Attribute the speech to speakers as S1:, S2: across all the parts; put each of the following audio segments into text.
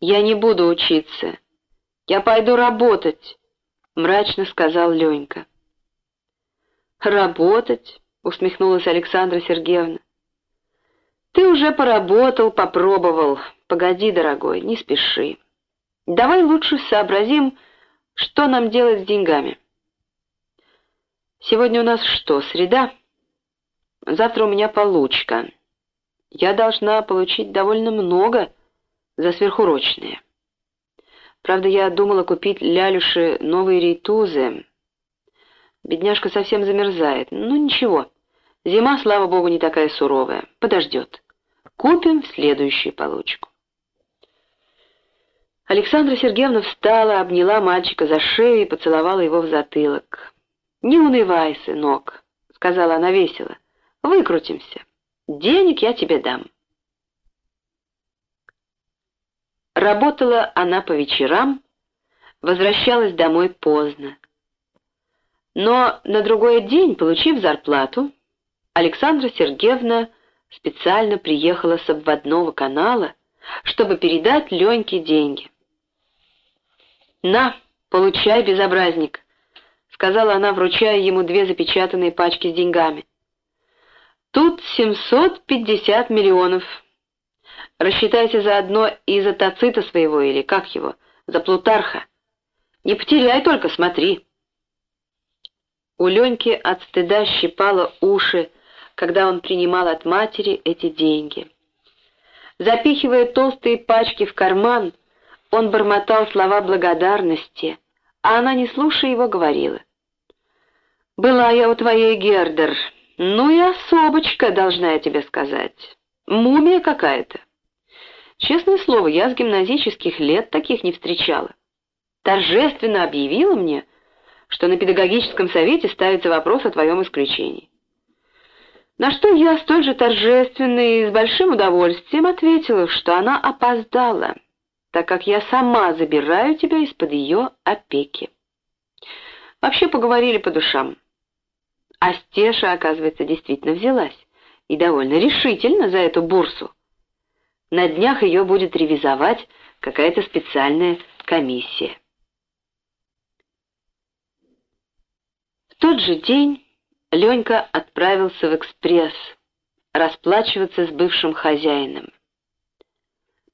S1: «Я не буду учиться. Я пойду работать», — мрачно сказал Ленька. «Работать?» — усмехнулась Александра Сергеевна. «Ты уже поработал, попробовал. Погоди, дорогой, не спеши. Давай лучше сообразим, что нам делать с деньгами. Сегодня у нас что, среда? Завтра у меня получка. Я должна получить довольно много за сверхурочные. Правда, я думала купить Лялюше новые рейтузы. Бедняжка совсем замерзает. Ну, ничего. Зима, слава богу, не такая суровая. Подождет. Купим в следующую получку. Александра Сергеевна встала, обняла мальчика за шею и поцеловала его в затылок. «Не унывай, сынок», — сказала она весело. «Выкрутимся. Денег я тебе дам». Работала она по вечерам, возвращалась домой поздно. Но на другой день, получив зарплату, Александра Сергеевна специально приехала с обводного канала, чтобы передать Леньке деньги. «На, получай, безобразник», — сказала она, вручая ему две запечатанные пачки с деньгами. «Тут 750 миллионов. Рассчитайся заодно и за Тацита своего, или как его, за Плутарха. Не потеряй только, смотри». У Леньки от стыда щипало уши, когда он принимал от матери эти деньги. Запихивая толстые пачки в карман, он бормотал слова благодарности, а она, не слушая его, говорила. «Была я у твоей Гердер. Ну и особочка, должна я тебе сказать. Мумия какая-то. Честное слово, я с гимназических лет таких не встречала. Торжественно объявила мне, что на педагогическом совете ставится вопрос о твоем исключении. На что я столь же торжественно и с большим удовольствием ответила, что она опоздала, так как я сама забираю тебя из-под ее опеки. Вообще поговорили по душам. А Стеша, оказывается, действительно взялась, и довольно решительно за эту бурсу. На днях ее будет ревизовать какая-то специальная комиссия. В тот же день Ленька отправился в экспресс расплачиваться с бывшим хозяином.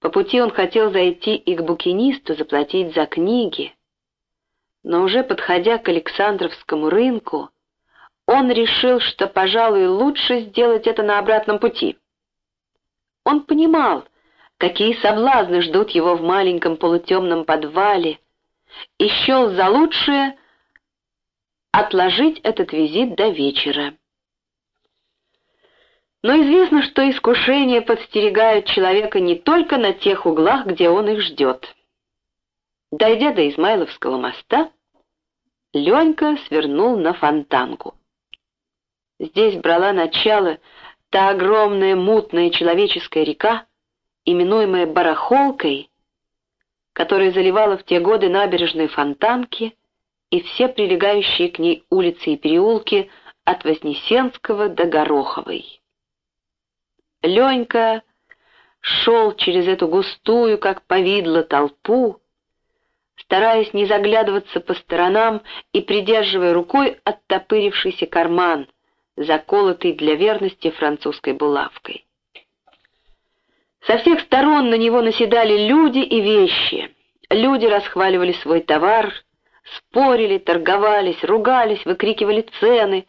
S1: По пути он хотел зайти и к букинисту заплатить за книги, но уже подходя к Александровскому рынку, он решил, что, пожалуй, лучше сделать это на обратном пути. Он понимал, какие соблазны ждут его в маленьком полутемном подвале, и счел за лучшее отложить этот визит до вечера. Но известно, что искушения подстерегают человека не только на тех углах, где он их ждет. Дойдя до Измайловского моста, Ленька свернул на фонтанку. Здесь брала начало та огромная мутная человеческая река, именуемая Барахолкой, которая заливала в те годы набережные фонтанки и все прилегающие к ней улицы и переулки от Вознесенского до Гороховой. Ленька шел через эту густую, как повидло, толпу, стараясь не заглядываться по сторонам и придерживая рукой оттопырившийся карман, заколотый для верности французской булавкой. Со всех сторон на него наседали люди и вещи. Люди расхваливали свой товар, спорили, торговались, ругались, выкрикивали цены.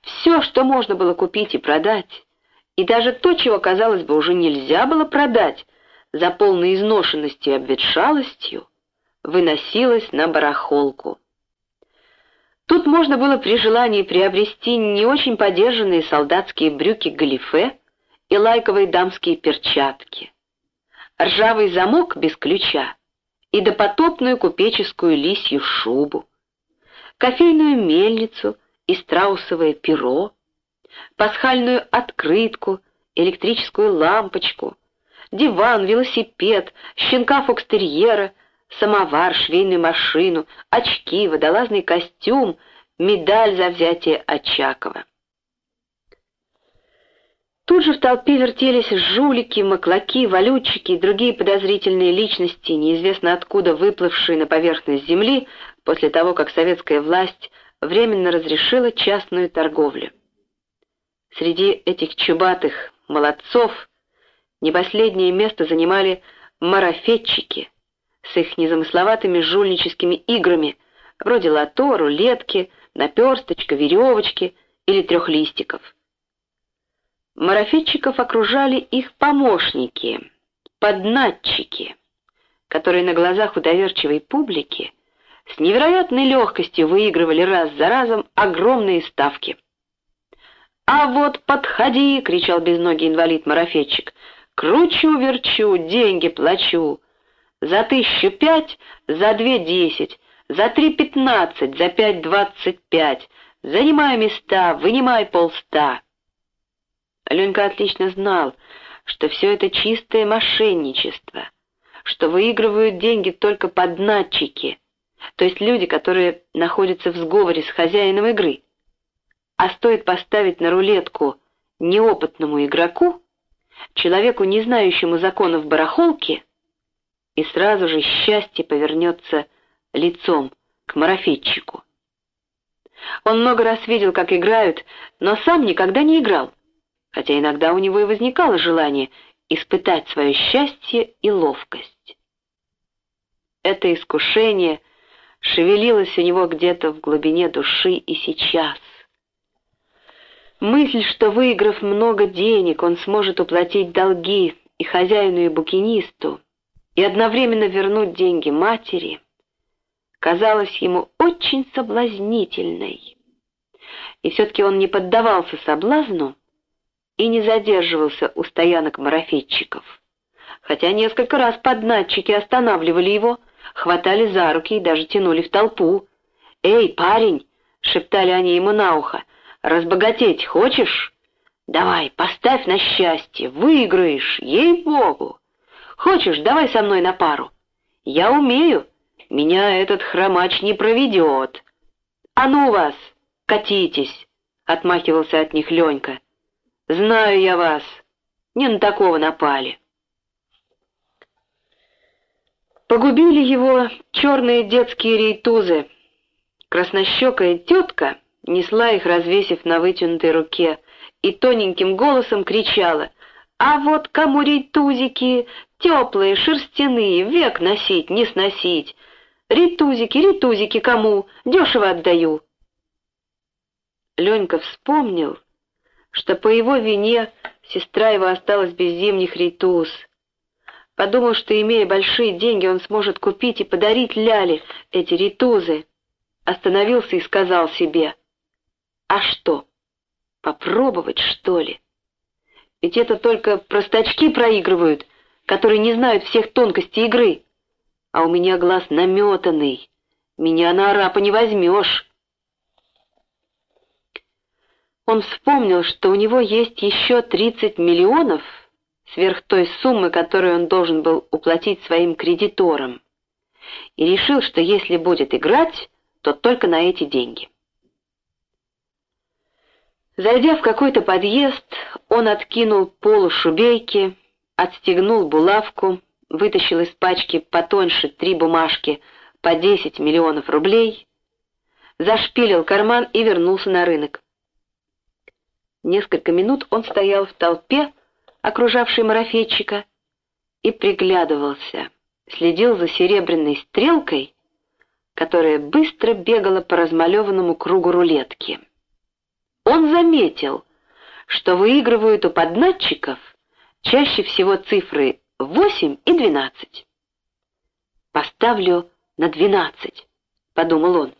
S1: Все, что можно было купить и продать, и даже то, чего, казалось бы, уже нельзя было продать, за полной изношенностью и обветшалостью, выносилось на барахолку. Тут можно было при желании приобрести не очень подержанные солдатские брюки-галифе и лайковые дамские перчатки, ржавый замок без ключа и допотопную купеческую лисью шубу, кофейную мельницу и страусовое перо, пасхальную открытку, электрическую лампочку, диван, велосипед, щенка фокстерьера, самовар, швейную машину, очки, водолазный костюм, медаль за взятие Очакова. Тут же в толпе вертелись жулики, маклаки, валютчики и другие подозрительные личности, неизвестно откуда выплывшие на поверхность земли после того, как советская власть временно разрешила частную торговлю. Среди этих чубатых молодцов не последнее место занимали марафетчики с их незамысловатыми жульническими играми, вроде лото, рулетки, наперсточка, веревочки или трехлистиков. Марафетчиков окружали их помощники, поднатчики, которые на глазах у доверчивой публики с невероятной легкостью выигрывали раз за разом огромные ставки. «А вот подходи!» — кричал безногий инвалид-марафетчик. «Кручу-верчу, деньги плачу. За тысячу пять, за две десять, за три пятнадцать, за пять двадцать пять. Занимай места, вынимай полста». Ленька отлично знал, что все это чистое мошенничество, что выигрывают деньги только поднатчики, то есть люди, которые находятся в сговоре с хозяином игры. А стоит поставить на рулетку неопытному игроку, человеку, не знающему законов барахолки, и сразу же счастье повернется лицом к марафетчику. Он много раз видел, как играют, но сам никогда не играл хотя иногда у него и возникало желание испытать свое счастье и ловкость. Это искушение шевелилось у него где-то в глубине души и сейчас. Мысль, что выиграв много денег, он сможет уплатить долги и хозяину, и букинисту, и одновременно вернуть деньги матери, казалась ему очень соблазнительной. И все-таки он не поддавался соблазну, и не задерживался у стоянок марафетчиков. Хотя несколько раз поднатчики останавливали его, хватали за руки и даже тянули в толпу. «Эй, парень!» — шептали они ему на ухо. «Разбогатеть хочешь? Давай, поставь на счастье, выиграешь, ей-богу! Хочешь, давай со мной на пару? Я умею, меня этот хромач не проведет. А ну вас, катитесь!» — отмахивался от них Ленька. Знаю я вас. Не на такого напали. Погубили его черные детские рейтузы. Краснощекая тетка несла их, развесив на вытянутой руке, и тоненьким голосом кричала «А вот кому рейтузики, теплые, шерстяные, век носить, не сносить! Рейтузики, рейтузики кому? Дешево отдаю!» Ленька вспомнил, что по его вине сестра его осталась без зимних рейтуз. Подумал, что, имея большие деньги, он сможет купить и подарить Ляле эти ритузы. Остановился и сказал себе, «А что, попробовать, что ли? Ведь это только простачки проигрывают, которые не знают всех тонкостей игры. А у меня глаз наметанный, меня на арапа не возьмешь». Он вспомнил, что у него есть еще 30 миллионов сверх той суммы, которую он должен был уплатить своим кредиторам, и решил, что если будет играть, то только на эти деньги. Зайдя в какой-то подъезд, он откинул полу шубейки, отстегнул булавку, вытащил из пачки потоньше три бумажки по 10 миллионов рублей, зашпилил карман и вернулся на рынок. Несколько минут он стоял в толпе, окружавшей марафетчика, и приглядывался, следил за серебряной стрелкой, которая быстро бегала по размалеванному кругу рулетки. Он заметил, что выигрывают у поднатчиков чаще всего цифры 8 и 12. «Поставлю на 12», — подумал он.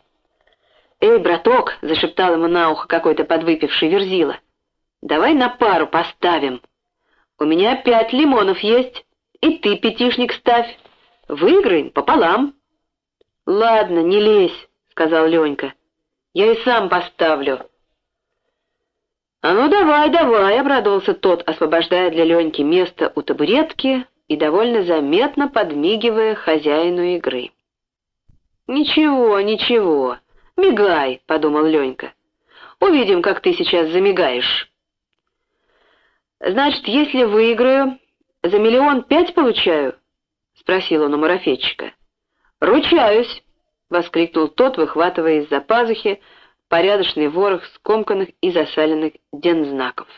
S1: «Эй, браток!» — зашептал ему на ухо какой-то подвыпивший верзила. Давай на пару поставим. У меня пять лимонов есть, и ты пятишник ставь. Выиграем пополам. Ладно, не лезь, сказал Ленька. Я и сам поставлю. А ну давай, давай, обрадовался тот, освобождая для Леньки место у табуретки и довольно заметно подмигивая хозяину игры. Ничего, ничего, мигай, подумал Ленька. Увидим, как ты сейчас замигаешь. «Значит, если выиграю, за миллион пять получаю?» — спросил он у марафетчика. «Ручаюсь!» — воскликнул тот, выхватывая из-за пазухи порядочный ворох скомканных и засаленных дензнаков.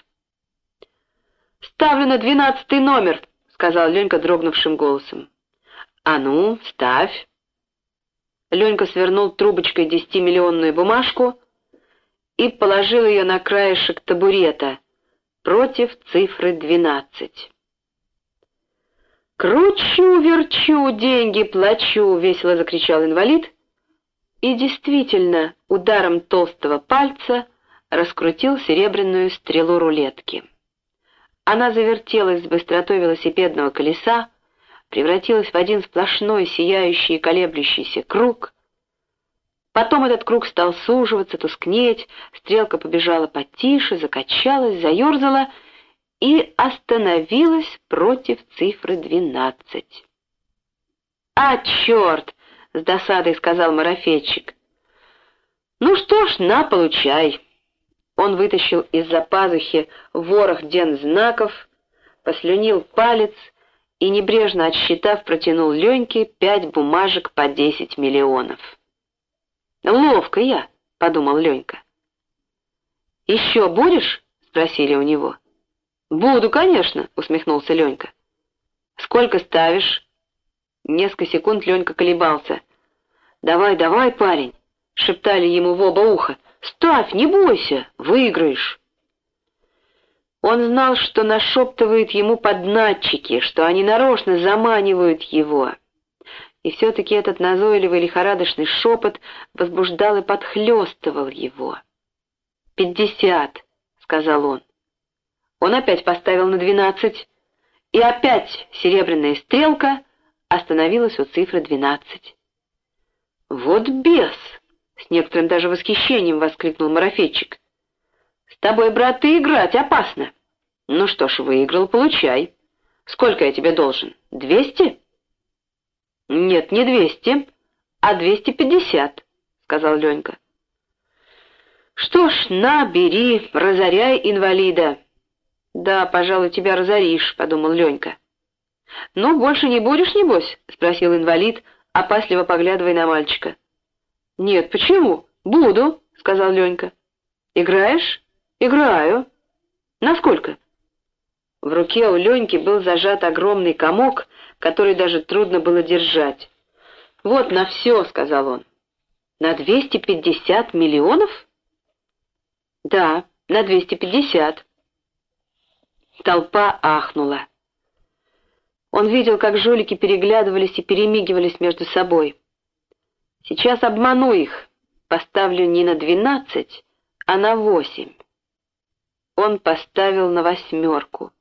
S1: «Ставлю на двенадцатый номер!» — сказал Ленька дрогнувшим голосом. «А ну, ставь!» Ленька свернул трубочкой десятимиллионную бумажку и положил ее на краешек табурета против цифры двенадцать. «Кручу-верчу, деньги плачу!» — весело закричал инвалид. И действительно, ударом толстого пальца раскрутил серебряную стрелу рулетки. Она завертелась с быстротой велосипедного колеса, превратилась в один сплошной сияющий и колеблющийся круг. Потом этот круг стал суживаться, тускнеть, стрелка побежала потише, закачалась, заерзала и остановилась против цифры двенадцать. «А, черт!» — с досадой сказал марафетчик. «Ну что ж, на, получай!» Он вытащил из-за пазухи ворох ден знаков, послюнил палец и, небрежно отсчитав, протянул Леньке пять бумажек по десять миллионов. «Ловко я», — подумал Ленька. «Еще будешь?» — спросили у него. «Буду, конечно», — усмехнулся Ленька. «Сколько ставишь?» Несколько секунд Ленька колебался. «Давай, давай, парень!» — шептали ему в оба уха. «Ставь, не бойся, выиграешь!» Он знал, что нашептывают ему поднатчики, что они нарочно заманивают его. И все-таки этот назойливый лихорадочный шепот возбуждал и подхлестывал его. «Пятьдесят», — сказал он. Он опять поставил на двенадцать, и опять серебряная стрелка остановилась у цифры двенадцать. «Вот бес!» — с некоторым даже восхищением воскликнул марафетчик. «С тобой, брат, ты играть опасно!» «Ну что ж, выиграл, получай. Сколько я тебе должен? Двести?» «Нет, не двести, а двести пятьдесят», — сказал Ленька. «Что ж, на, бери, разоряй инвалида». «Да, пожалуй, тебя разоришь», — подумал Ленька. «Ну, больше не будешь, небось?» — спросил инвалид, опасливо поглядывая на мальчика. «Нет, почему? Буду», — сказал Ленька. «Играешь?» «Играю». «Насколько?» В руке у Леньки был зажат огромный комок, который даже трудно было держать. «Вот на все», — сказал он. «На двести пятьдесят миллионов?» «Да, на двести пятьдесят». Толпа ахнула. Он видел, как жулики переглядывались и перемигивались между собой. «Сейчас обману их, поставлю не на двенадцать, а на восемь». Он поставил на восьмерку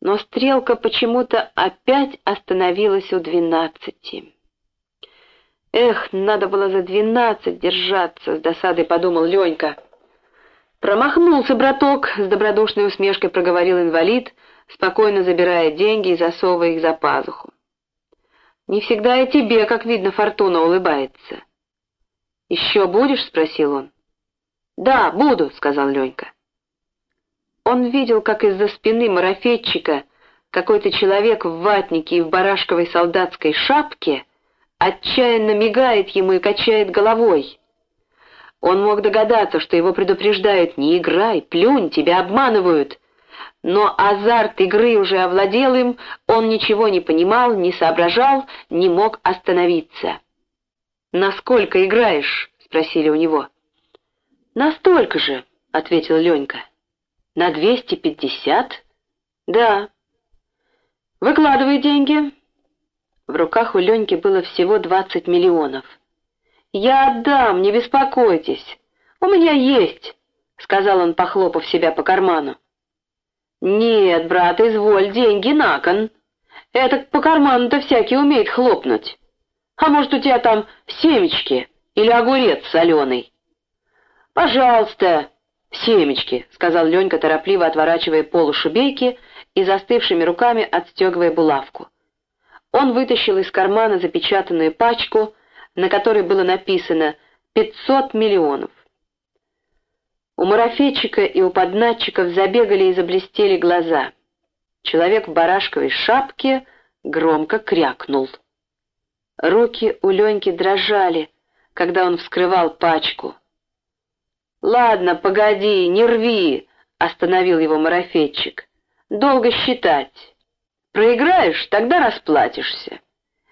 S1: но стрелка почему-то опять остановилась у двенадцати. «Эх, надо было за двенадцать держаться», — с досадой подумал Ленька. «Промахнулся, браток», — с добродушной усмешкой проговорил инвалид, спокойно забирая деньги и засовывая их за пазуху. «Не всегда и тебе, как видно, фортуна улыбается». «Еще будешь?» — спросил он. «Да, буду», — сказал Ленька. Он видел, как из-за спины марафетчика какой-то человек в ватнике и в барашковой солдатской шапке отчаянно мигает ему и качает головой. Он мог догадаться, что его предупреждают «Не играй, плюнь, тебя обманывают». Но азарт игры уже овладел им, он ничего не понимал, не соображал, не мог остановиться. «Насколько играешь?» — спросили у него. «Настолько же», — ответил Ленька. На двести пятьдесят? Да. Выкладывай деньги. В руках у Леньки было всего двадцать миллионов. Я отдам, не беспокойтесь. У меня есть, сказал он, похлопав себя по карману. Нет, брат, изволь, деньги на кон. Это по карману-то всякий умеет хлопнуть. А может, у тебя там семечки или огурец соленый? Пожалуйста, «Семечки», — сказал Ленька, торопливо отворачивая полу шубейки и застывшими руками отстегивая булавку. Он вытащил из кармана запечатанную пачку, на которой было написано «пятьсот миллионов». У марафетчика и у поднатчиков забегали и заблестели глаза. Человек в барашковой шапке громко крякнул. Руки у Леньки дрожали, когда он вскрывал пачку. «Ладно, погоди, не рви!» — остановил его марафетчик. «Долго считать. Проиграешь, тогда расплатишься.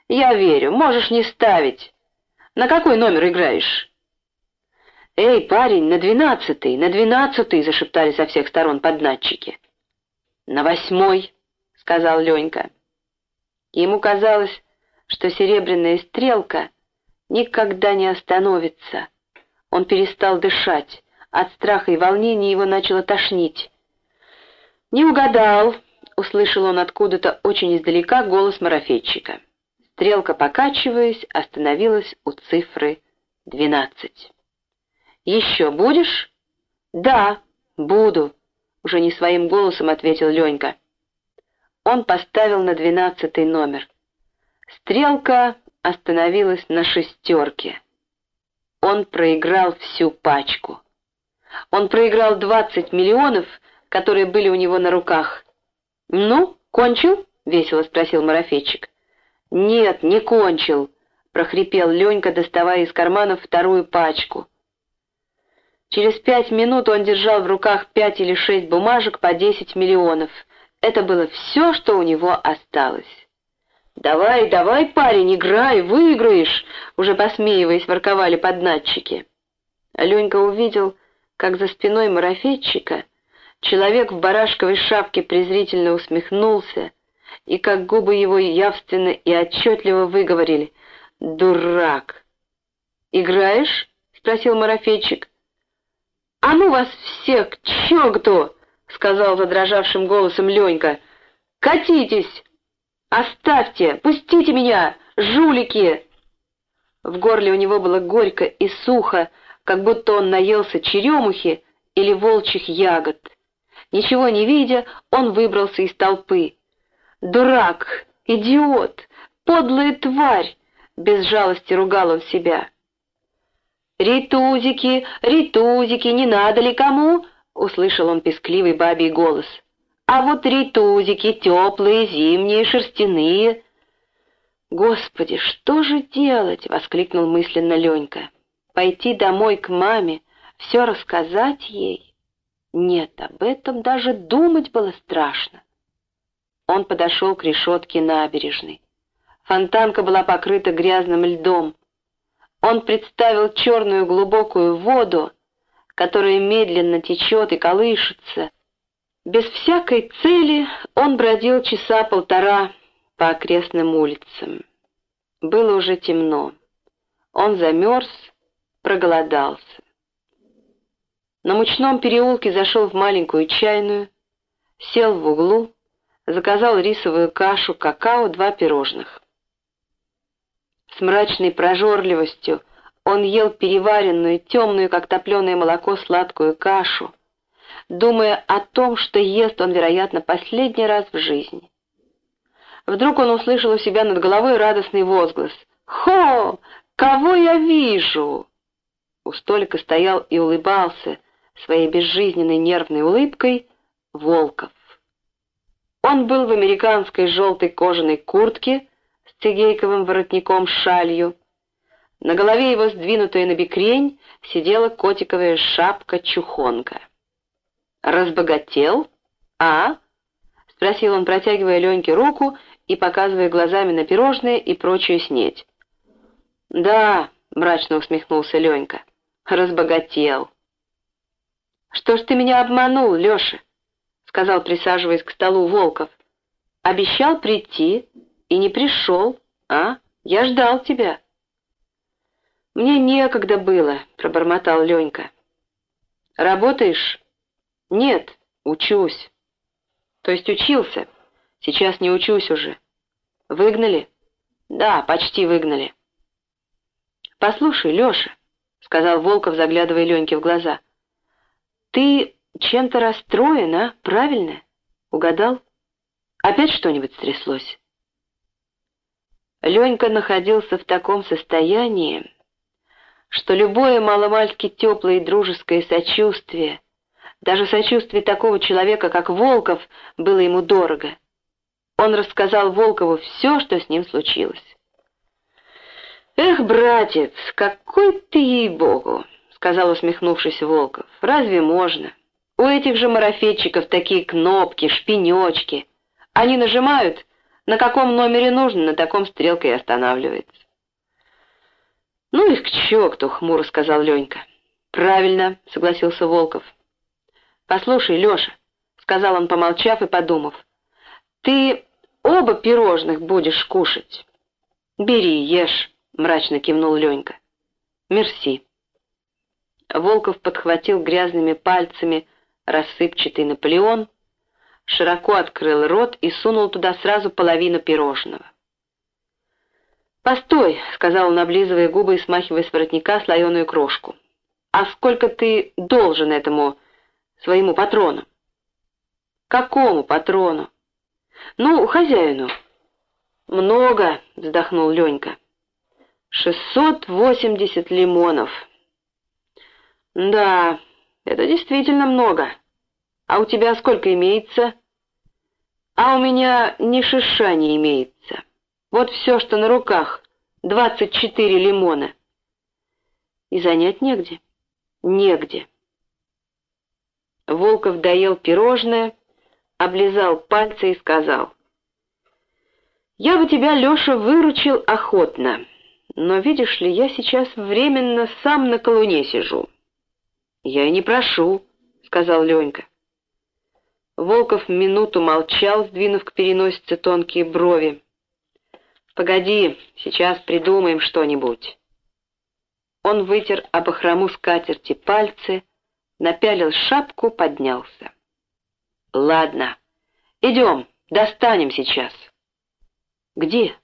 S1: Я верю, можешь не ставить. На какой номер играешь?» «Эй, парень, на двенадцатый, на двенадцатый!» — зашептали со всех сторон поднатчики. «На восьмой!» — сказал Ленька. Ему казалось, что серебряная стрелка никогда не остановится. Он перестал дышать. От страха и волнения его начало тошнить. «Не угадал!» — услышал он откуда-то очень издалека голос марафетчика. Стрелка, покачиваясь, остановилась у цифры двенадцать. «Еще будешь?» «Да, буду», — уже не своим голосом ответил Ленька. Он поставил на двенадцатый номер. Стрелка остановилась на шестерке. Он проиграл всю пачку. Он проиграл двадцать миллионов, которые были у него на руках. «Ну, кончил?» — весело спросил марафетчик. «Нет, не кончил», — прохрипел Ленька, доставая из кармана вторую пачку. Через пять минут он держал в руках пять или шесть бумажек по десять миллионов. Это было все, что у него осталось. «Давай, давай, парень, играй, выиграешь!» Уже посмеиваясь, ворковали поднатчики. Ленька увидел, как за спиной марафетчика человек в барашковой шапке презрительно усмехнулся, и как губы его явственно и отчетливо выговорили «Дурак!» «Играешь?» — спросил марафетчик. «А ну вас всех к черту!» — сказал задрожавшим голосом Ленька. «Катитесь! Оставьте! Пустите меня, жулики!» В горле у него было горько и сухо, как будто он наелся черемухи или волчьих ягод. Ничего не видя, он выбрался из толпы. «Дурак! Идиот! Подлая тварь!» — без жалости ругал он себя. «Ритузики, ритузики, не надо ли кому?» — услышал он пескливый бабий голос. «А вот ритузики, теплые, зимние, шерстяные». «Господи, что же делать?» — воскликнул мысленно Ленька. «Пойти домой к маме, все рассказать ей?» Нет, об этом даже думать было страшно. Он подошел к решетке набережной. Фонтанка была покрыта грязным льдом. Он представил черную глубокую воду, которая медленно течет и колышется. Без всякой цели он бродил часа полтора по окрестным улицам. Было уже темно. Он замерз, проголодался. На мучном переулке зашел в маленькую чайную, сел в углу, заказал рисовую кашу, какао, два пирожных. С мрачной прожорливостью он ел переваренную, темную, как топленое молоко, сладкую кашу, думая о том, что ест он, вероятно, последний раз в жизни. Вдруг он услышал у себя над головой радостный возглас. «Хо! Кого я вижу?» У столика стоял и улыбался своей безжизненной нервной улыбкой Волков. Он был в американской желтой кожаной куртке, цигейковым воротником шалью. На голове его, сдвинутая на бекрень, сидела котиковая шапка-чухонка. «Разбогател? А?» — спросил он, протягивая Леньке руку и показывая глазами на пирожные и прочую снеть. «Да», — мрачно усмехнулся Ленька, — «разбогател». «Что ж ты меня обманул, Леша?» — сказал, присаживаясь к столу Волков. «Обещал прийти, и не пришел, а? Я ждал тебя». «Мне некогда было», — пробормотал Ленька. «Работаешь?» «Нет, учусь». «То есть учился? Сейчас не учусь уже». «Выгнали?» «Да, почти выгнали». «Послушай, Леша», — сказал Волков, заглядывая Леньке в глаза, — «ты чем-то расстроен, а? Правильно? Угадал? Опять что-нибудь стряслось?» Ленька находился в таком состоянии, что любое маломальски теплое и дружеское сочувствие, даже сочувствие такого человека, как Волков, было ему дорого. Он рассказал Волкову все, что с ним случилось. «Эх, братец, какой ты, ей-богу!» — сказал, усмехнувшись Волков. «Разве можно? У этих же марафетчиков такие кнопки, шпинечки. Они нажимают, на каком номере нужно, на таком стрелка и останавливается». «Ну их к черту!» — хмуро сказал Ленька. «Правильно», — согласился Волков. «Послушай, Леша», — сказал он, помолчав и подумав, — «ты оба пирожных будешь кушать?» «Бери, ешь», — мрачно кивнул Ленька. «Мерси». Волков подхватил грязными пальцами рассыпчатый Наполеон, широко открыл рот и сунул туда сразу половину пирожного. «Постой», — сказал он, облизывая губы и смахивая с воротника слоеную крошку. «А сколько ты должен этому своему патрону?» «Какому патрону?» «Ну, хозяину». «Много», — вздохнул Ленька. «Шестьсот восемьдесят лимонов». «Да, это действительно много. А у тебя сколько имеется?» «А у меня ни шиша не имеется. Вот все, что на руках, двадцать четыре лимона». «И занять негде?» «Негде». Волков доел пирожное, облизал пальцы и сказал. «Я бы тебя, Леша, выручил охотно, но, видишь ли, я сейчас временно сам на колуне сижу». «Я и не прошу», — сказал Ленька. Волков минуту молчал, сдвинув к переносице тонкие брови. «Погоди, сейчас придумаем что-нибудь». Он вытер об охрому скатерти пальцы, напялил шапку, поднялся. «Ладно, идем, достанем сейчас». «Где?»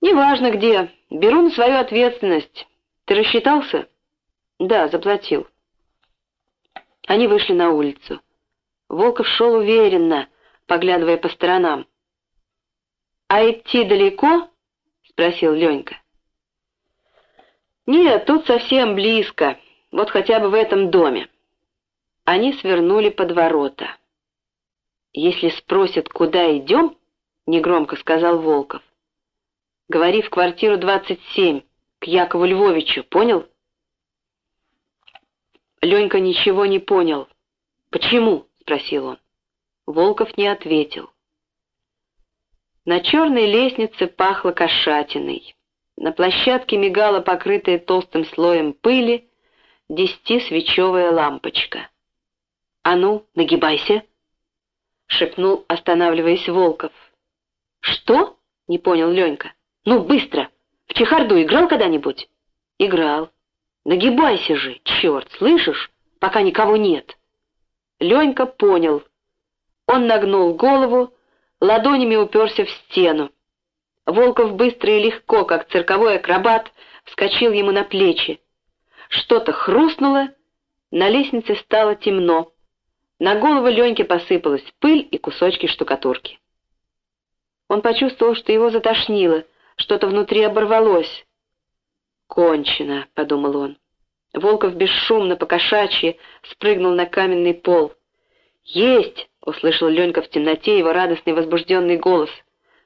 S1: «Неважно где, беру на свою ответственность. Ты рассчитался?» «Да, заплатил». Они вышли на улицу. Волков шел уверенно, поглядывая по сторонам. «А идти далеко?» — спросил Ленька. «Нет, тут совсем близко, вот хотя бы в этом доме». Они свернули под ворота. «Если спросят, куда идем?» — негромко сказал Волков. «Говори в квартиру 27, к Якову Львовичу, понял?» Ленька ничего не понял. «Почему?» — спросил он. Волков не ответил. На черной лестнице пахло кошатиной. На площадке мигала покрытая толстым слоем пыли десятисвечевая лампочка. «А ну, нагибайся!» — шепнул, останавливаясь Волков. «Что?» — не понял Ленька. «Ну, быстро! В чехарду играл когда-нибудь?» «Играл. Нагибайся же, черт, слышишь, пока никого нет!» Ленька понял. Он нагнул голову, ладонями уперся в стену. Волков быстро и легко, как цирковой акробат, вскочил ему на плечи. Что-то хрустнуло, на лестнице стало темно. На голову Леньки посыпалась пыль и кусочки штукатурки. Он почувствовал, что его затошнило, что-то внутри оборвалось. «Кончено», — подумал он. Волков бесшумно, покошачьи, спрыгнул на каменный пол. «Есть!» — услышал Ленька в темноте его радостный возбужденный голос.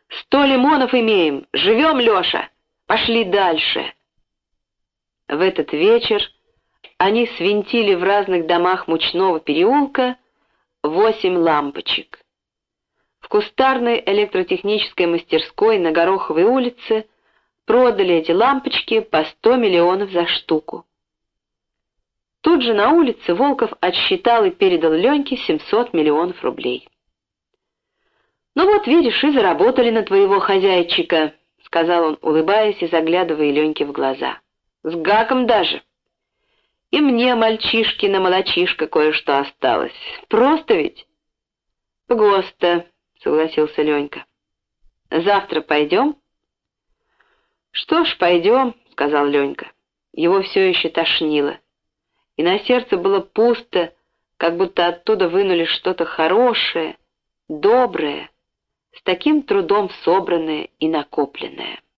S1: «Сто лимонов имеем! Живем, Леша! Пошли дальше!» В этот вечер они свинтили в разных домах мучного переулка восемь лампочек. В кустарной электротехнической мастерской на Гороховой улице продали эти лампочки по сто миллионов за штуку. Тут же на улице Волков отсчитал и передал Леньке 700 миллионов рублей. «Ну вот, видишь, и заработали на твоего хозяйчика», — сказал он, улыбаясь и заглядывая Леньке в глаза. «С гаком даже. И мне, мальчишки, на молочишко кое-что осталось. Просто ведь?» «Госто», — согласился Ленька. «Завтра пойдем?» «Что ж, пойдем», — сказал Ленька. Его все еще тошнило и на сердце было пусто, как будто оттуда вынули что-то хорошее, доброе, с таким трудом собранное и накопленное.